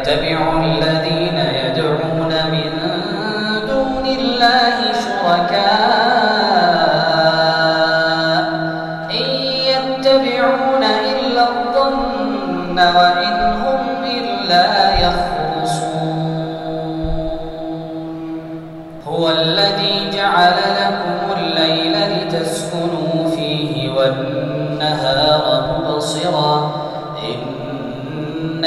وما يتبع الذين يدعون من دون الله شركاء. إن يتبعون إلا الظن وإن هم إلا يخرصون. هو الذي جعل لكم الليل لتسكنوا فيه والنهار مبصرا. إن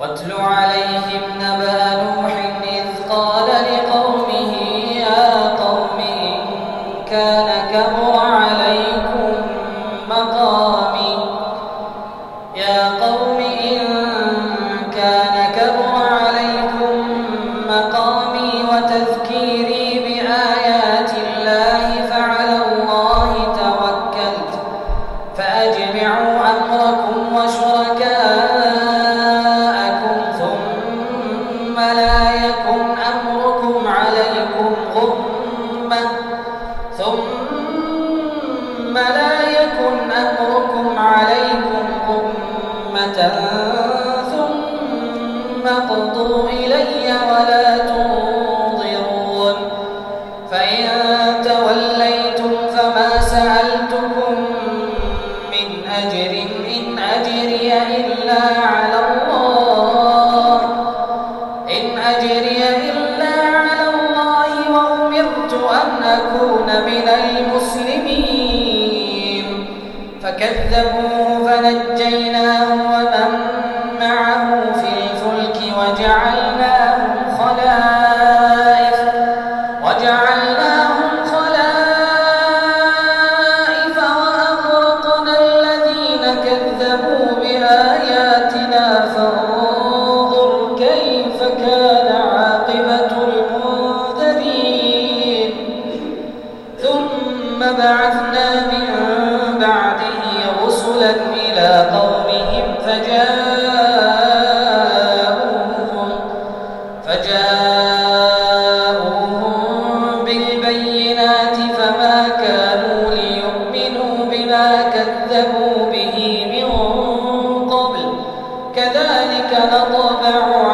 واتل عليهم نبأ نوح إذ قال لقومه قوم إن كان كبر عليكم مقامي وتذكيري بآيات الله فعلى الله توكلت فأجمعوا أمركم وشركاءكم ثم لا يكن أمركم عليكم غمة ثم قضوا إلي ولا تنظروا كذبوه فنجيناه ومن ذلك نطبع